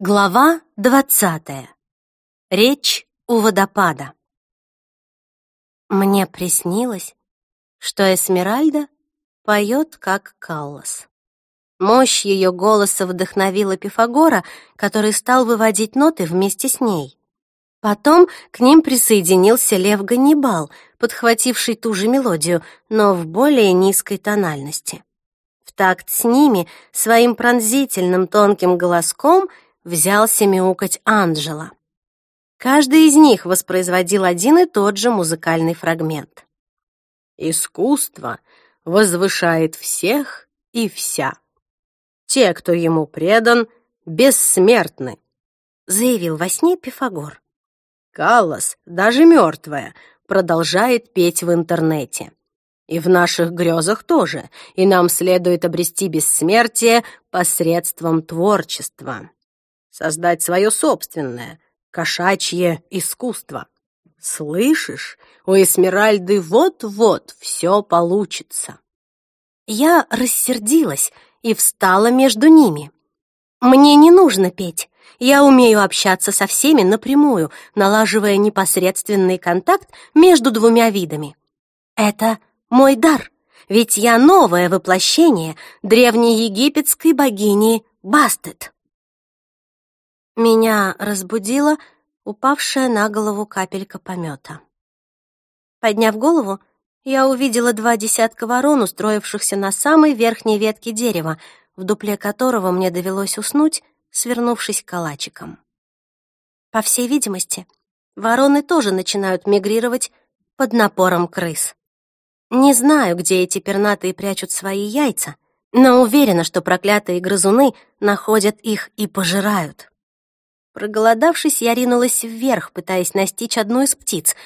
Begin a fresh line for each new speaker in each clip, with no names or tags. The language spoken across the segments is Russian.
Глава двадцатая. Речь у водопада. Мне приснилось, что Эсмеральда поет как Каллас. Мощь ее голоса вдохновила Пифагора, который стал выводить ноты вместе с ней. Потом к ним присоединился Лев Ганнибал, подхвативший ту же мелодию, но в более низкой тональности. В такт с ними своим пронзительным тонким голоском — взялся мяукать Анджела. Каждый из них воспроизводил один и тот же музыкальный фрагмент.
«Искусство возвышает всех и вся. Те, кто ему предан, бессмертны», —
заявил во сне Пифагор.
Каллас, даже мертвая, продолжает петь в интернете. И в наших грезах тоже, и нам следует обрести бессмертие посредством творчества создать свое собственное, кошачье искусство. Слышишь, у Эсмеральды вот-вот все получится.
Я рассердилась и встала между ними. Мне не нужно петь. Я умею общаться со всеми напрямую, налаживая непосредственный контакт между двумя видами. Это мой дар, ведь я новое воплощение древнеегипетской богини Бастет. Меня разбудила упавшая на голову капелька помета. Подняв голову, я увидела два десятка ворон, устроившихся на самой верхней ветке дерева, в дупле которого мне довелось уснуть, свернувшись калачиком. По всей видимости, вороны тоже начинают мигрировать под напором крыс. Не знаю, где эти пернатые прячут свои яйца, но уверена, что проклятые грызуны находят их и пожирают. Проголодавшись, я ринулась вверх, пытаясь настичь одну из птиц,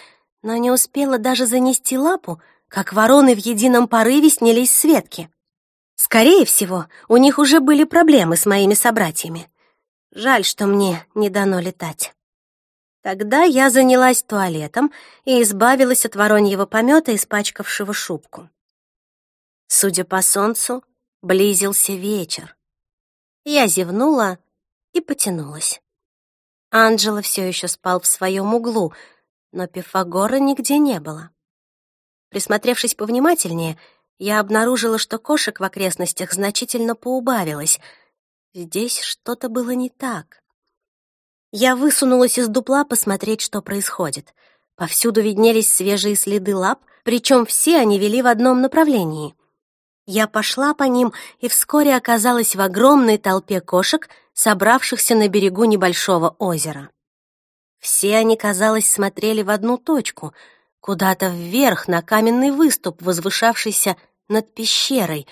но не успела даже занести лапу, как вороны в едином порыве снялись с ветки. Скорее всего, у них уже были проблемы с моими собратьями. Жаль, что мне не дано летать. Тогда я занялась туалетом и избавилась от вороньего помета, испачкавшего шубку. Судя по солнцу, близился вечер. Я зевнула и потянулась. Анджело все еще спал в своем углу, но Пифагора нигде не было. Присмотревшись повнимательнее, я обнаружила, что кошек в окрестностях значительно поубавилось. Здесь что-то было не так. Я высунулась из дупла посмотреть, что происходит. Повсюду виднелись свежие следы лап, причем все они вели в одном направлении. Я пошла по ним и вскоре оказалась в огромной толпе кошек, собравшихся на берегу небольшого озера. Все они, казалось, смотрели в одну точку, куда-то вверх на каменный выступ, возвышавшийся над пещерой,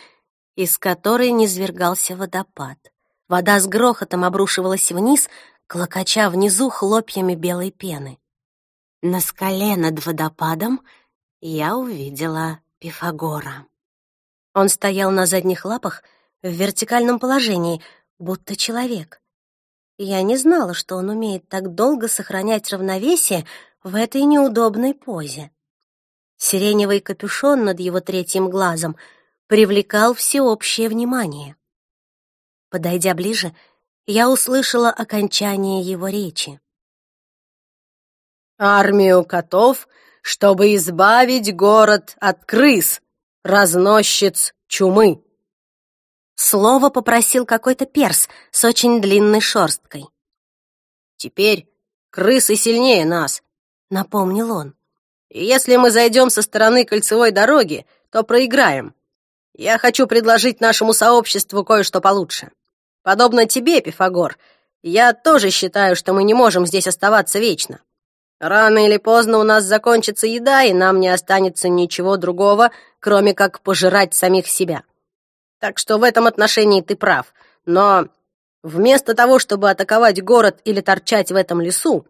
из которой низвергался водопад. Вода с грохотом обрушивалась вниз, клокоча внизу хлопьями белой пены. На скале над водопадом я увидела Пифагора. Он стоял на задних лапах в вертикальном положении, будто человек. Я не знала, что он умеет так долго сохранять равновесие в этой неудобной позе. Сиреневый капюшон над его третьим глазом привлекал всеобщее внимание. Подойдя ближе, я услышала окончание его речи.
«Армию котов, чтобы избавить город от крыс!» Разносчиц чумы.
Слово попросил какой-то перс с очень длинной шерсткой.
Теперь крысы сильнее нас,
напомнил он.
И если мы зайдем со стороны кольцевой дороги, то проиграем. Я хочу предложить нашему сообществу кое-что получше. Подобно тебе, Пифагор, я тоже считаю, что мы не можем здесь оставаться вечно. Рано или поздно у нас закончится еда, и нам не останется ничего другого, кроме как пожирать самих себя. Так что в этом отношении ты прав. Но вместо того, чтобы атаковать город или торчать в этом лесу,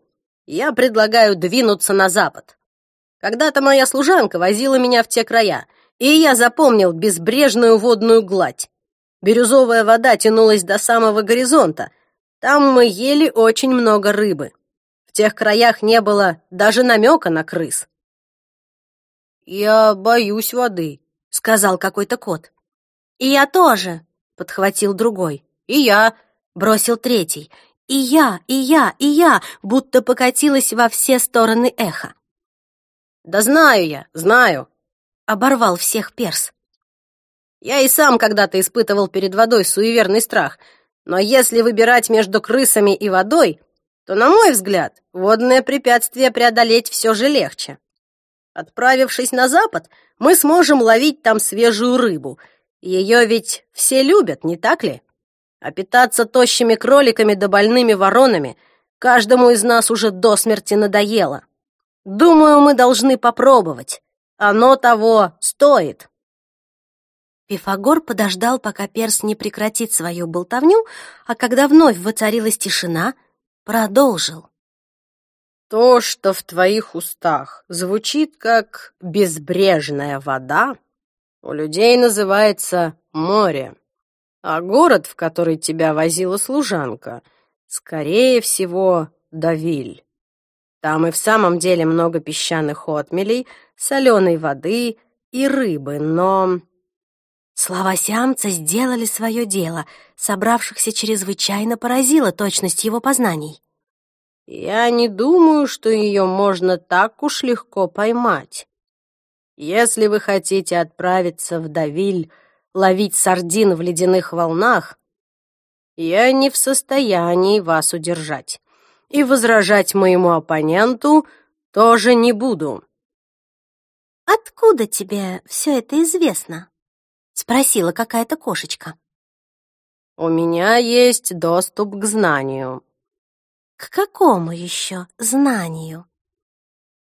я предлагаю двинуться на запад. Когда-то моя служанка возила меня в те края, и я запомнил безбрежную водную гладь. Бирюзовая вода тянулась до самого горизонта. Там мы ели очень много рыбы. В тех краях не было даже намека на крыс. «Я боюсь воды», — сказал какой-то кот.
«И я тоже», — подхватил другой.
«И я», —
бросил третий. и я, и я, и я, будто покатилась во все стороны эхо.
«Да знаю я, знаю», —
оборвал всех перс.
«Я и сам когда-то испытывал перед водой суеверный страх, но если выбирать между крысами и водой, то, на мой взгляд, водное препятствие преодолеть все же легче. Отправившись на запад, мы сможем ловить там свежую рыбу. Ее ведь все любят, не так ли? А питаться тощими кроликами да больными воронами каждому из нас уже до смерти надоело. Думаю, мы должны попробовать. Оно того стоит.
Пифагор подождал, пока перс не прекратит свою болтовню, а когда вновь воцарилась тишина, продолжил.
То, что в твоих устах звучит как безбрежная вода, у людей называется море. А город, в который тебя возила служанка, скорее всего, Давиль. Там и в самом деле много песчаных отмелей, соленой воды и рыбы, но...
Слова сиамца сделали свое дело, собравшихся чрезвычайно поразила точность его познаний.
«Я не думаю, что ее можно так уж легко поймать. Если вы хотите отправиться в Давиль, ловить сардин в ледяных волнах, я не в состоянии вас удержать. И возражать моему оппоненту тоже не буду.
«Откуда тебе все это известно?» — спросила какая-то кошечка.
«У меня есть доступ к знанию».
«К какому еще знанию?»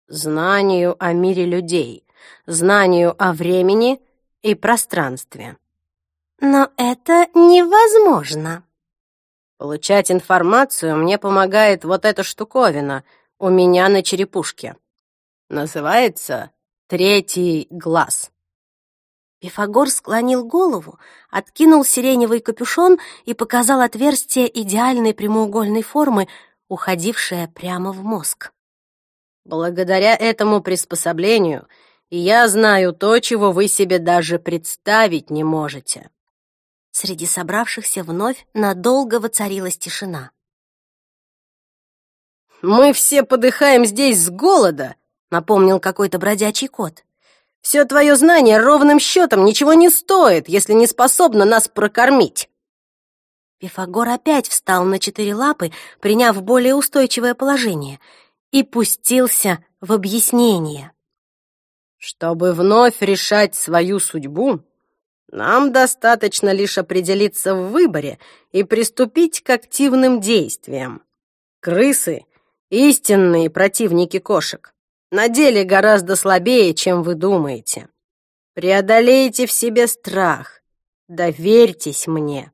«Знанию о мире людей, знанию о времени и пространстве.
Но это невозможно.
Получать информацию мне помогает вот эта штуковина у меня на черепушке. Называется «Третий глаз».
Пифагор склонил голову, откинул сиреневый капюшон и показал отверстие идеальной прямоугольной формы, уходившее прямо в мозг.
Благодаря этому приспособлению — я знаю то, чего вы себе даже представить не можете».
Среди собравшихся вновь надолго воцарилась тишина.
«Мы все подыхаем здесь с голода», — напомнил какой-то бродячий кот. «Все твое знание ровным счетом ничего не стоит, если не способно нас прокормить».
Пифагор опять встал на четыре лапы, приняв более устойчивое положение, и пустился в объяснение.
Чтобы вновь решать свою судьбу, нам достаточно лишь определиться в выборе и приступить к активным действиям. Крысы — истинные противники кошек. На деле гораздо слабее, чем вы думаете. Преодолейте в себе страх. Доверьтесь мне.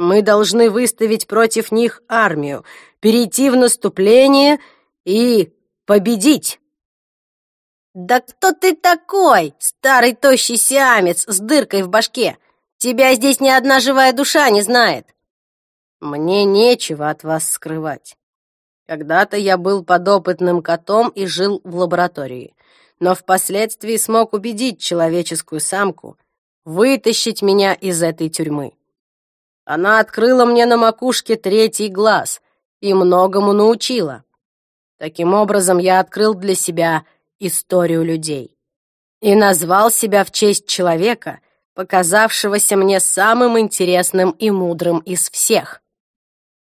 Мы должны выставить против них армию, перейти в наступление и победить. «Да кто ты такой, старый тощий сиамец с дыркой в башке? Тебя здесь ни одна живая душа не знает!» «Мне нечего от вас скрывать. Когда-то я был подопытным котом и жил в лаборатории, но впоследствии смог убедить человеческую самку вытащить меня из этой тюрьмы. Она открыла мне на макушке третий глаз и многому научила. Таким образом, я открыл для себя историю людей. И назвал себя в честь человека, показавшегося мне самым интересным и мудрым из всех.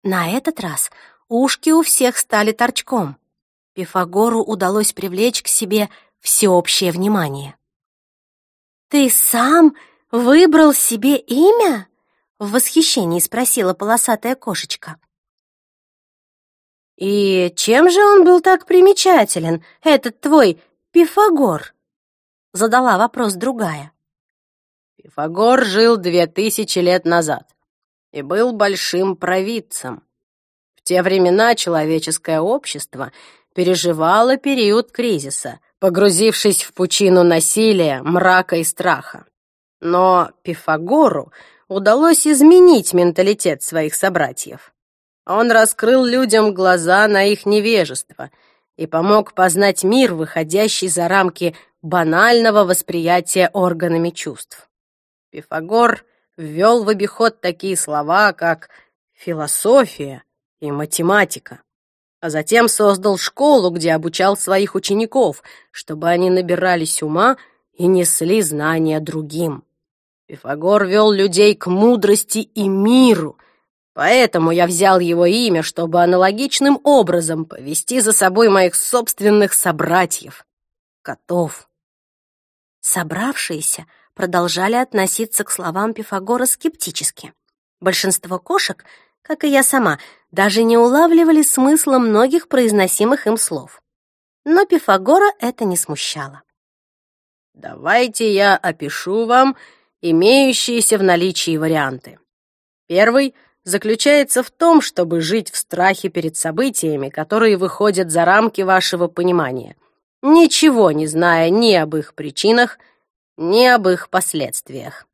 На этот раз ушки у всех стали торчком. Пифагору удалось привлечь к себе всеобщее внимание. «Ты сам выбрал себе имя?» — в восхищении спросила полосатая кошечка. «И чем же он был так примечателен, этот твой Пифагор?» Задала вопрос другая.
Пифагор жил две тысячи лет назад и был большим провидцем. В те времена человеческое общество переживало период кризиса, погрузившись в пучину насилия, мрака и страха. Но Пифагору удалось изменить менталитет своих собратьев. Он раскрыл людям глаза на их невежество и помог познать мир, выходящий за рамки банального восприятия органами чувств. Пифагор ввел в обиход такие слова, как философия и математика. А затем создал школу, где обучал своих учеников, чтобы они набирались ума и несли знания другим. Пифагор вел людей к мудрости и миру, поэтому я взял его имя, чтобы аналогичным образом повести за собой моих собственных собратьев, котов.
Собравшиеся продолжали относиться к словам Пифагора скептически. Большинство кошек, как и я сама, даже не улавливали смысла многих произносимых им слов. Но Пифагора это не смущало.
Давайте я опишу вам имеющиеся в наличии варианты. Первый заключается в том, чтобы жить в страхе перед событиями, которые выходят за рамки вашего понимания, ничего не зная ни об их причинах, ни об их последствиях.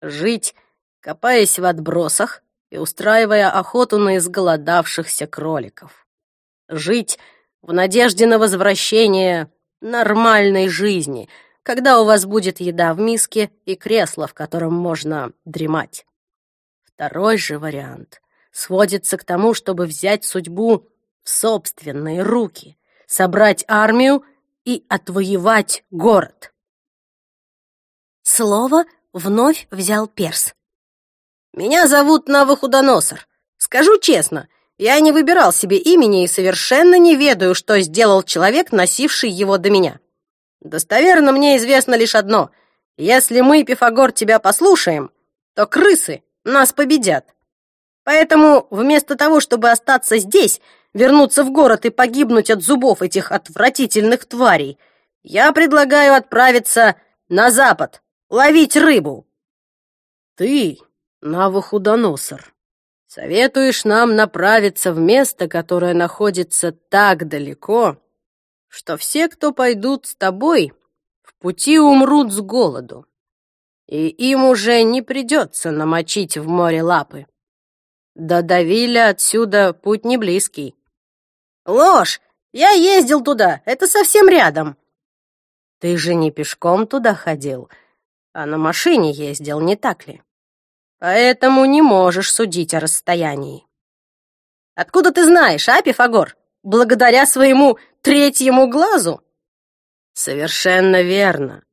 Жить, копаясь в отбросах и устраивая охоту на изголодавшихся кроликов. Жить в надежде на возвращение нормальной жизни — когда у вас будет еда в миске и кресло, в котором можно дремать. Второй же вариант сводится к тому, чтобы взять судьбу в собственные руки, собрать армию и отвоевать город.
Слово вновь взял перс.
«Меня зовут Навуходоносор. Скажу честно, я не выбирал себе имени и совершенно не ведаю, что сделал человек, носивший его до меня. Достоверно мне известно лишь одно. Если мы, Пифагор, тебя послушаем, то крысы нас победят. Поэтому вместо того, чтобы остаться здесь, вернуться в город и погибнуть от зубов этих отвратительных тварей, я предлагаю отправиться на запад, ловить рыбу. Ты, Навуходоносор, советуешь нам направиться в место, которое находится так далеко, что все, кто пойдут с тобой, в пути умрут с голоду, и им уже не придется намочить в море лапы. До Давиля отсюда путь не близкий. Ложь! Я ездил туда, это совсем рядом. Ты же не пешком туда ходил, а на машине ездил, не так ли? Поэтому не можешь судить о расстоянии. Откуда ты знаешь, а, Пифагор? Благодаря своему третьему глазу?» «Совершенно верно.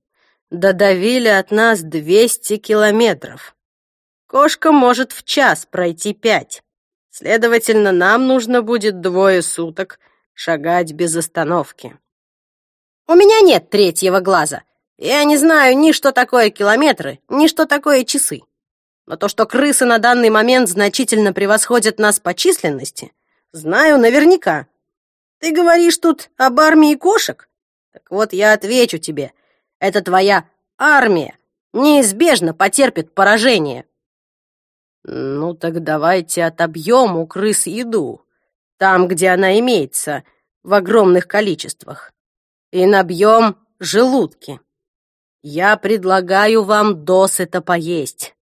Додавили от нас двести километров. Кошка может в час пройти пять. Следовательно, нам нужно будет двое суток шагать без остановки». «У меня нет третьего глаза. Я не знаю ни что такое километры, ни что такое часы. Но то, что крысы на данный момент значительно превосходят нас по численности, знаю наверняка. Ты говоришь тут об армии кошек? Так вот, я отвечу тебе. Это твоя армия неизбежно потерпит поражение. Ну так давайте отобьем у крыс еду, там, где она имеется, в огромных количествах, и набьем желудки. Я предлагаю вам досыта поесть,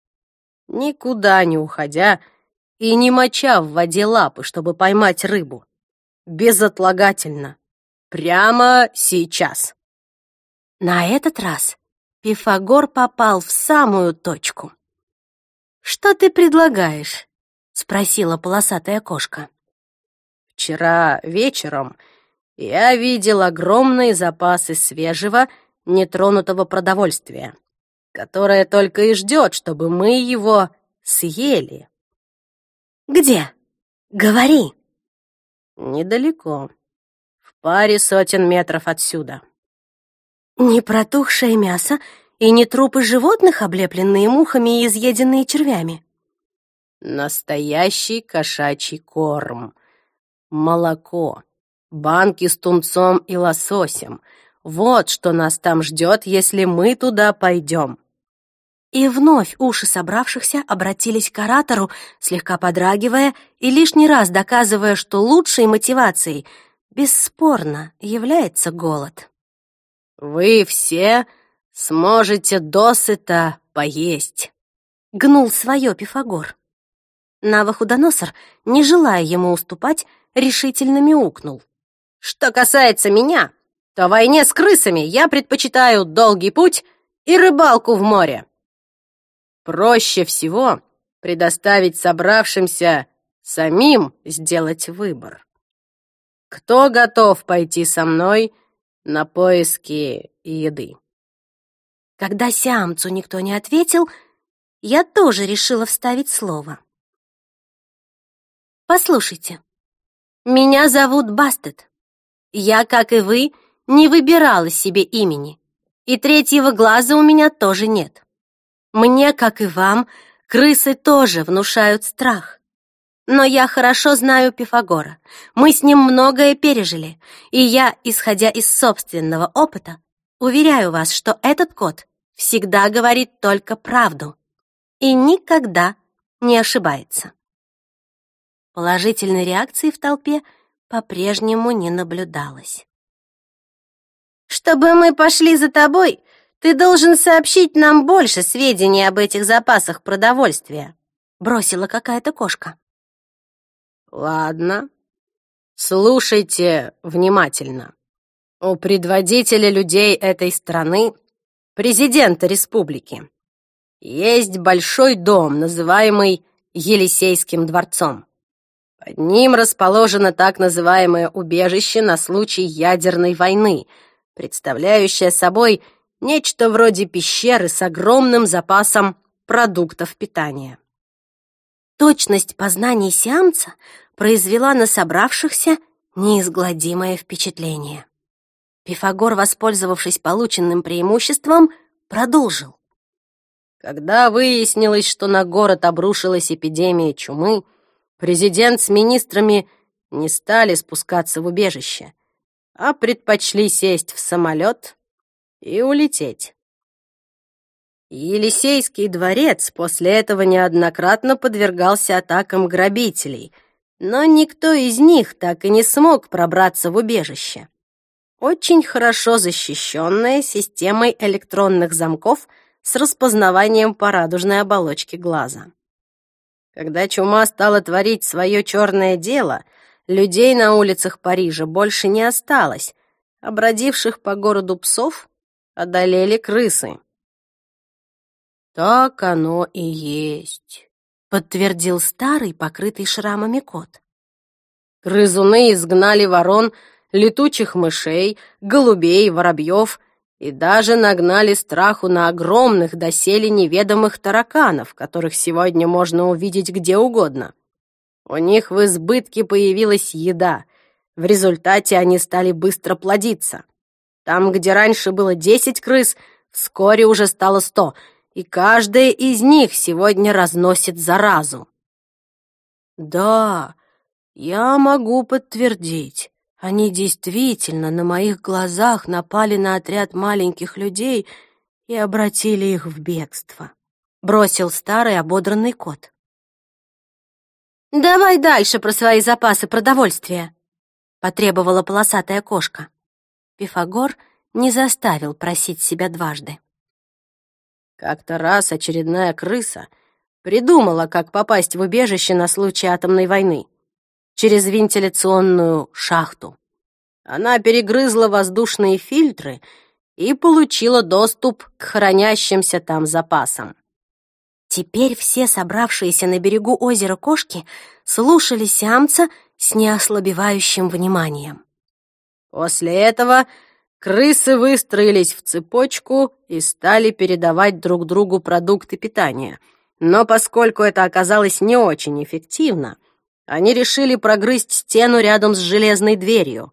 никуда не уходя и не моча в воде лапы, чтобы поймать рыбу безотлагательно. Прямо сейчас.
На этот раз Пифагор попал в самую точку. «Что ты предлагаешь?» — спросила полосатая кошка.
«Вчера вечером я видел огромные запасы свежего, нетронутого продовольствия, которое только и ждет, чтобы мы его съели».
«Где? Говори!»
Недалеко. В паре сотен метров отсюда.
Не протухшее мясо и не трупы животных, облепленные мухами и изъеденные червями.
Настоящий кошачий корм. Молоко. Банки с тунцом и лососем. Вот что нас там ждет, если мы туда пойдем.
И вновь уши собравшихся обратились к оратору, слегка подрагивая и лишний раз доказывая, что лучшей мотивацией бесспорно является голод.
«Вы все сможете досыта поесть», —
гнул свое Пифагор. Навуходоносор, не желая ему уступать, решительно мяукнул.
«Что касается меня, то в войне с крысами я предпочитаю долгий путь и рыбалку в море. Проще всего предоставить собравшимся самим сделать выбор. Кто готов пойти со мной на поиски еды?
Когда Сиамцу никто не ответил, я тоже решила вставить слово. Послушайте, меня зовут Бастет. Я, как и вы, не выбирала себе имени, и третьего глаза у меня тоже нет. Мне, как и вам, крысы тоже внушают страх. Но я хорошо знаю Пифагора. Мы с ним многое пережили, и я, исходя из собственного опыта, уверяю вас, что этот кот всегда говорит только правду и никогда не ошибается. Положительной реакции в толпе по-прежнему не наблюдалось. «Чтобы мы пошли за тобой, ты должен сообщить нам больше сведений об этих запасах продовольствия», бросила какая-то кошка.
«Ладно, слушайте внимательно. У предводителя людей этой страны, президента республики, есть большой дом, называемый Елисейским дворцом. Под ним расположено так называемое убежище на случай ядерной войны, представляющее собой нечто вроде пещеры с огромным запасом продуктов питания.
Точность познаний сиамца произвела на собравшихся неизгладимое впечатление. Пифагор, воспользовавшись полученным преимуществом, продолжил.
Когда выяснилось, что на город обрушилась эпидемия чумы, Президент с министрами не стали спускаться в убежище, а предпочли сесть в самолет и улететь. Елисейский дворец после этого неоднократно подвергался атакам грабителей, но никто из них так и не смог пробраться в убежище. Очень хорошо защищенная системой электронных замков с распознаванием по радужной оболочке глаза. Когда чума стала творить свое черное дело, людей на улицах Парижа больше не осталось, а по городу псов одолели крысы. «Так оно и есть», — подтвердил старый, покрытый шрамами кот. Грызуны изгнали ворон, летучих мышей, голубей, воробьев и даже нагнали страху на огромных доселе неведомых тараканов, которых сегодня можно увидеть где угодно. У них в избытке появилась еда. В результате они стали быстро плодиться. Там, где раньше было десять крыс, вскоре уже стало сто, и каждая из них сегодня разносит заразу. Да, я могу подтвердить. Они действительно на моих глазах напали на отряд маленьких людей и обратили их в бегство. Бросил старый ободранный кот. «Давай дальше про свои запасы продовольствия», — потребовала полосатая кошка. Пифагор не заставил просить себя дважды. Как-то раз очередная крыса придумала, как попасть в убежище на случай атомной войны через вентиляционную шахту. Она перегрызла воздушные фильтры и получила доступ к хранящимся там запасам. Теперь все собравшиеся на берегу озера кошки слушали сиамца с неослабевающим вниманием. После этого крысы выстроились в цепочку и стали передавать друг другу продукты питания. Но поскольку это оказалось не очень эффективно, они решили прогрызть стену рядом с железной дверью.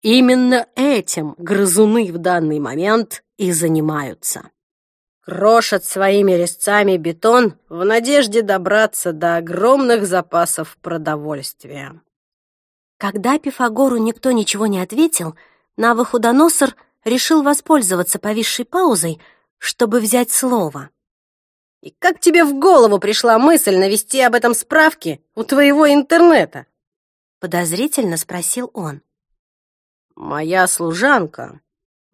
Именно этим грызуны в данный момент и занимаются. Крошат своими резцами бетон в надежде добраться до огромных запасов продовольствия.
Когда Пифагору никто ничего не ответил, Навуходоносор решил воспользоваться повисшей паузой, чтобы взять слово.
И как тебе в голову пришла мысль навести об этом справки у твоего интернета?
Подозрительно спросил он.
Моя служанка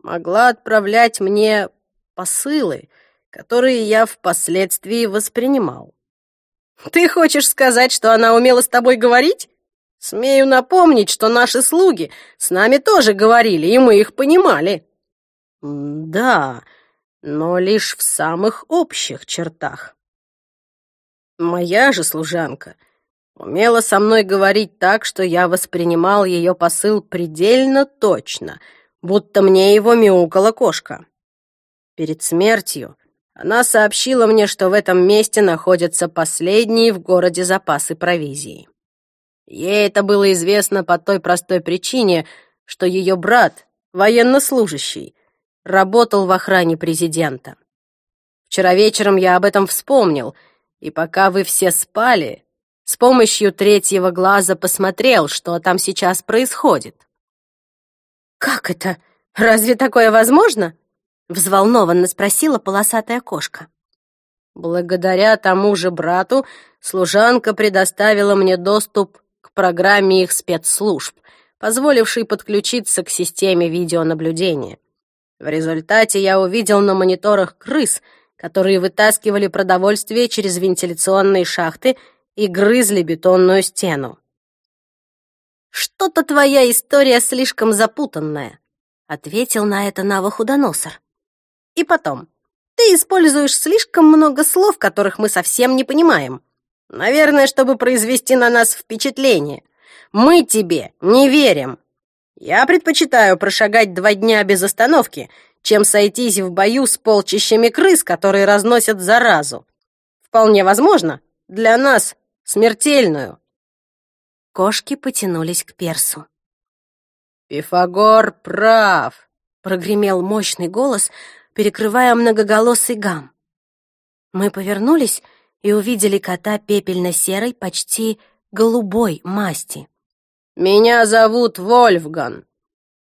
могла отправлять мне посылы, которые я впоследствии воспринимал. Ты хочешь сказать, что она умела с тобой говорить? Смею напомнить, что наши слуги с нами тоже говорили, и мы их понимали. Да, но лишь в самых общих чертах. Моя же служанка умела со мной говорить так, что я воспринимал ее посыл предельно точно, будто мне его мяукала кошка. Перед смертью она сообщила мне, что в этом месте находятся последние в городе запасы провизии. Ей это было известно по той простой причине, что ее брат, военнослужащий, работал в охране президента. Вчера вечером я об этом вспомнил, и пока вы все спали, с помощью третьего глаза посмотрел, что там сейчас происходит.
«Как это? Разве такое возможно?» — взволнованно спросила полосатая кошка.
«Благодаря тому же брату служанка предоставила мне доступ программе их спецслужб, позволившей подключиться к системе видеонаблюдения. В результате я увидел на мониторах крыс, которые вытаскивали продовольствие через вентиляционные шахты и грызли бетонную стену.
«Что-то твоя история слишком запутанная», — ответил на это Навахудоносор. «И потом, ты используешь слишком много слов, которых мы совсем не понимаем. Наверное, чтобы произвести на нас впечатление. Мы тебе не верим. Я предпочитаю прошагать два дня без остановки, чем сойтись в бою с полчищами крыс, которые разносят заразу. Вполне возможно, для нас смертельную. Кошки потянулись к персу.
«Пифагор прав!»
— прогремел мощный голос, перекрывая многоголосый гам. Мы повернулись и увидели кота пепельно-серой, почти голубой масти.
«Меня зовут Вольфган.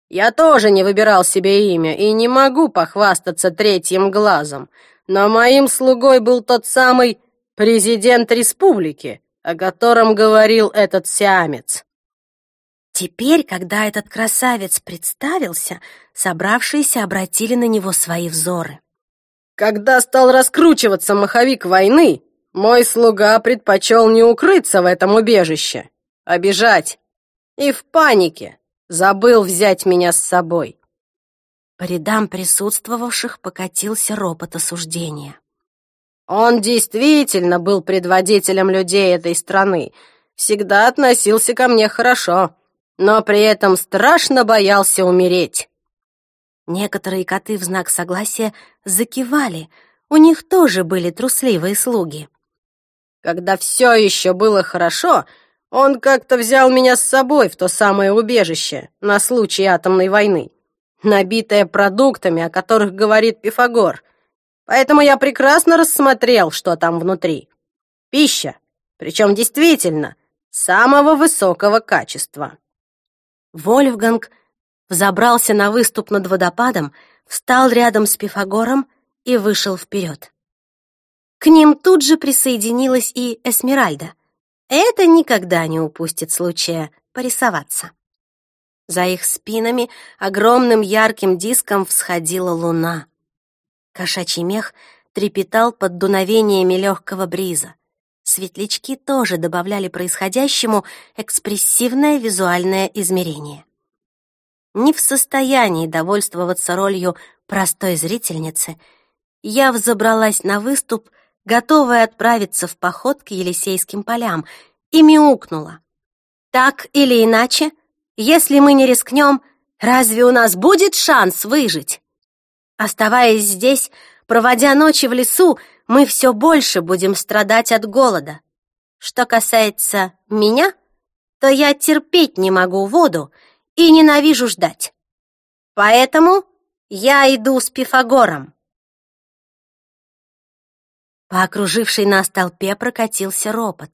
Я тоже не выбирал себе имя и не могу похвастаться третьим глазом, но моим слугой был тот самый президент республики, о котором говорил этот сиамец».
Теперь, когда этот красавец представился, собравшиеся обратили на него свои взоры.
Когда стал раскручиваться маховик войны, мой слуга предпочел не укрыться в этом убежище, а бежать и в панике забыл взять меня с собой.
По рядам присутствовавших покатился ропот осуждения.
Он действительно был предводителем людей этой страны, всегда относился ко мне хорошо, но при этом страшно боялся умереть.
Некоторые коты в знак согласия закивали, у них тоже были трусливые слуги.
Когда все еще было хорошо, он как-то взял меня с собой в то самое убежище на случай атомной войны, набитое продуктами, о которых говорит Пифагор. Поэтому я прекрасно рассмотрел, что там внутри. Пища, причем действительно самого высокого качества.
Вольфганг взобрался на выступ над водопадом, встал рядом с Пифагором и вышел вперед. К ним тут же присоединилась и Эсмеральда — это никогда не упустит случая порисоваться. За их спинами огромным ярким диском всходила луна. Кошачий мех трепетал под дуновениями легкого бриза. Светлячки тоже добавляли происходящему экспрессивное визуальное измерение. Не в состоянии довольствоваться ролью простой зрительницы, я взобралась на выступ готовая отправиться в поход к Елисейским полям, и мяукнула. Так или иначе, если мы не рискнем, разве у нас будет шанс выжить? Оставаясь здесь, проводя ночи в лесу, мы все больше будем страдать от голода. Что касается меня, то я терпеть не могу воду и ненавижу ждать. Поэтому я иду с Пифагором. По окружившей нас толпе прокатился ропот.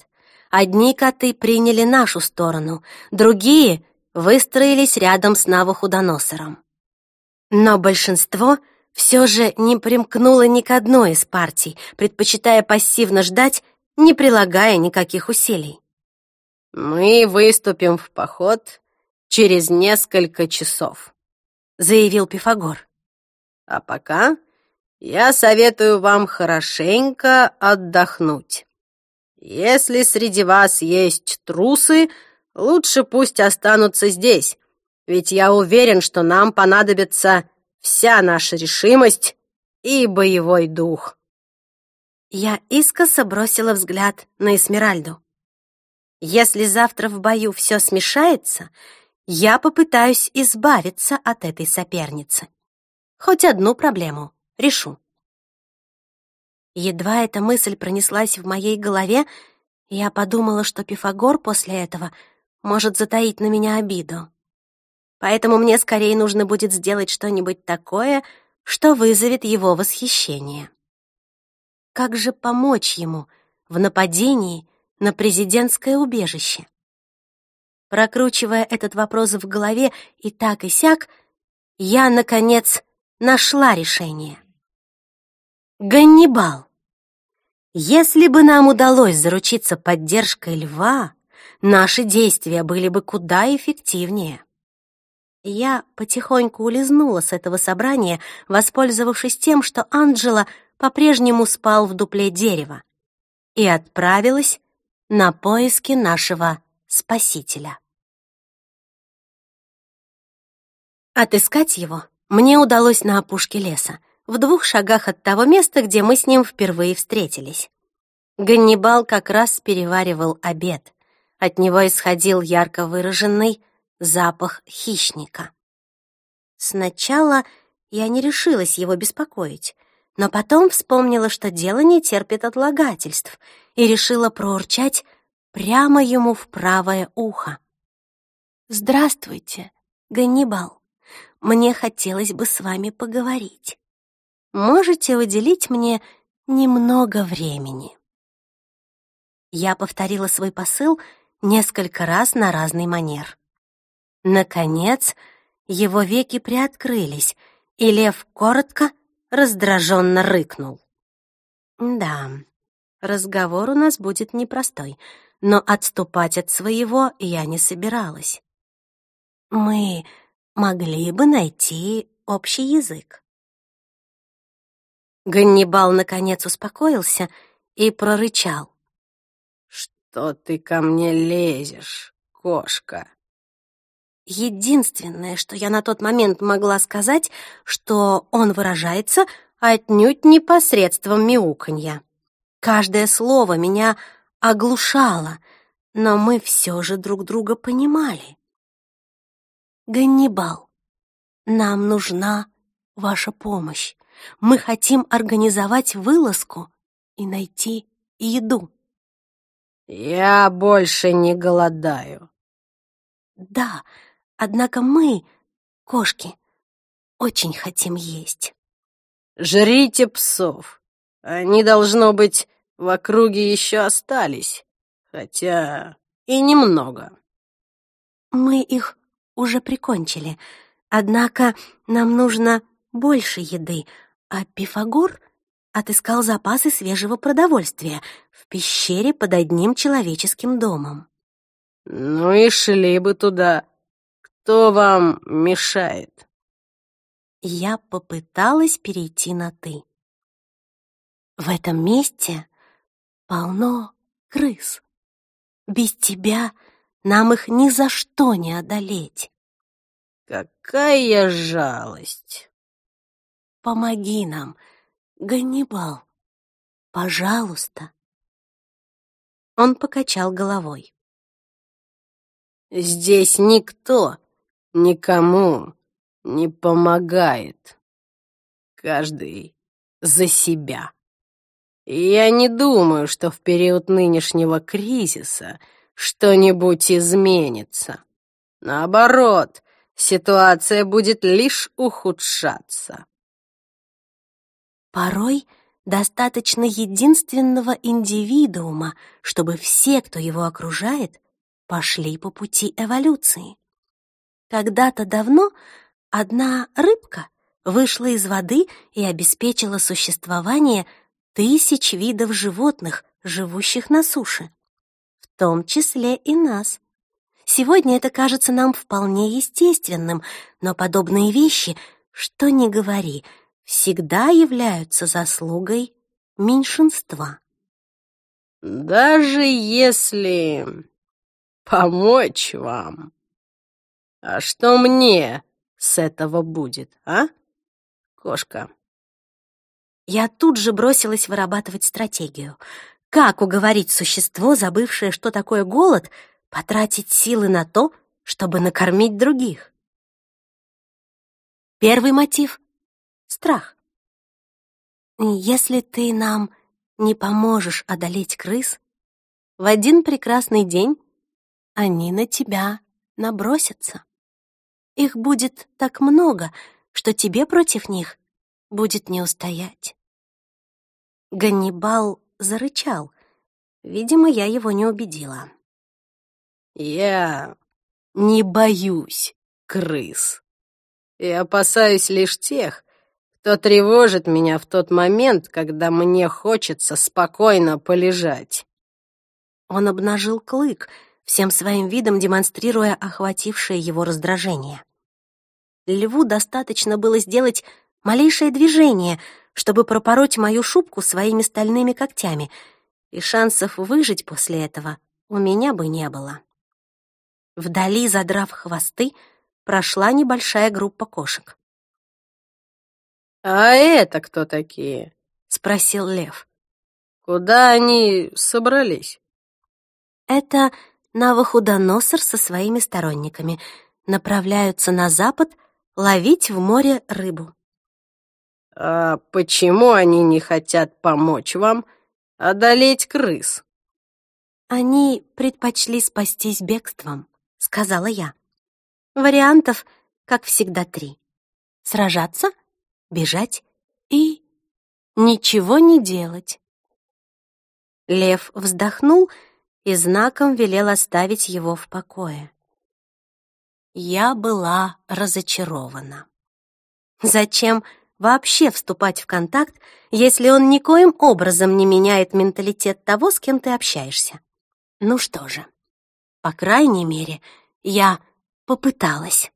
Одни коты приняли нашу сторону, другие выстроились рядом с Навуходоносором. Но большинство все же не примкнуло ни к одной из партий, предпочитая пассивно ждать, не прилагая никаких усилий.
«Мы выступим в поход через несколько часов», — заявил Пифагор. «А пока я советую вам хорошенько отдохнуть. Если среди вас есть трусы, лучше пусть останутся здесь, ведь я уверен, что нам понадобится вся наша решимость и боевой дух.
Я искоса бросила взгляд на Эсмеральду. Если завтра в бою все смешается, я попытаюсь избавиться от этой соперницы. Хоть одну проблему решу. Едва эта мысль пронеслась в моей голове, я подумала, что Пифагор после этого может затаить на меня обиду. Поэтому мне скорее нужно будет сделать что-нибудь такое, что вызовет его восхищение. Как же помочь ему в нападении на президентское убежище? Прокручивая этот вопрос в голове и так и сяк, я, наконец, нашла решение. Ганнибал. Если бы нам удалось заручиться поддержкой льва, наши действия были бы куда эффективнее. Я потихоньку улизнула с этого собрания, воспользовавшись тем, что Анджела по-прежнему спал в дупле дерева, и отправилась на поиски нашего спасителя. Отыскать его мне удалось на опушке леса, в двух шагах от того места, где мы с ним впервые встретились. Ганнибал как раз переваривал обед. От него исходил ярко выраженный запах хищника. Сначала я не решилась его беспокоить, но потом вспомнила, что дело не терпит отлагательств, и решила проурчать прямо ему в правое ухо. «Здравствуйте, Ганнибал. Мне хотелось бы с вами поговорить. Можете уделить мне немного времени?» Я повторила свой посыл несколько раз на разный манер. Наконец, его веки приоткрылись, и лев коротко, раздраженно рыкнул. Да, разговор у нас будет непростой, но отступать от своего я не собиралась. Мы могли бы найти общий язык. Ганнибал наконец успокоился и прорычал.
«Что ты ко мне лезешь, кошка?»
Единственное, что я на тот момент могла сказать, что он выражается отнюдь не посредством мяуканья. Каждое слово меня оглушало, но мы все же друг друга понимали. «Ганнибал, нам нужна ваша помощь. Мы хотим организовать вылазку и найти еду».
«Я больше не голодаю».
«Да, Однако мы, кошки, очень хотим есть.
Жрите псов. Они, должно быть, в округе еще остались. Хотя и немного.
Мы их уже прикончили. Однако нам нужно больше еды, а Пифагор отыскал запасы свежего продовольствия в пещере под одним человеческим домом.
Ну и шли бы туда, кто вам мешает?»
Я попыталась перейти на «ты». В этом месте полно крыс. Без тебя нам их ни за что не одолеть.
Какая жалость!
Помоги нам, Ганнибал, пожалуйста. Он покачал головой.
Здесь никто никому не помогает. Каждый за себя. И я не думаю, что в период нынешнего кризиса что-нибудь изменится. Наоборот, ситуация будет лишь ухудшаться.
Порой достаточно единственного индивидуума, чтобы все, кто его окружает, пошли по пути эволюции. Когда-то давно одна рыбка вышла из воды и обеспечила существование тысяч видов животных, живущих на суше, в том числе и нас. Сегодня это кажется нам вполне естественным, но подобные вещи, что ни говори, всегда являются заслугой меньшинства.
Даже если помочь вам, а что мне с этого будет, а, кошка?
Я тут же бросилась вырабатывать стратегию. Как уговорить существо, забывшее, что такое голод, потратить силы на то, чтобы накормить других? Первый мотив — страх. Если ты нам не поможешь одолеть крыс, в один прекрасный день они на тебя набросятся. Их будет так много, что тебе против них будет не устоять. Ганнибал зарычал. Видимо, я его не убедила.
«Я не боюсь крыс и опасаюсь лишь тех, кто тревожит меня в тот момент, когда мне хочется спокойно полежать».
Он обнажил клык, всем своим видом демонстрируя охватившее его раздражение. Льву достаточно было сделать малейшее движение, чтобы пропороть мою шубку своими стальными когтями, и шансов выжить после этого у меня бы не было. Вдали, задрав хвосты, прошла небольшая группа кошек.
«А это кто такие?»
— спросил лев.
«Куда они собрались?»
Это Навуходоносор со своими сторонниками направляются на запад ловить в море рыбу.
«А почему они не хотят помочь вам одолеть крыс?»
«Они предпочли спастись бегством», — сказала я. «Вариантов, как всегда, три. Сражаться, бежать и ничего не делать». Лев вздохнул и знаком велел оставить его в покое. Я была разочарована. Зачем вообще вступать в контакт, если он никоим образом не меняет менталитет того, с кем ты общаешься? Ну что же, по крайней мере, я попыталась.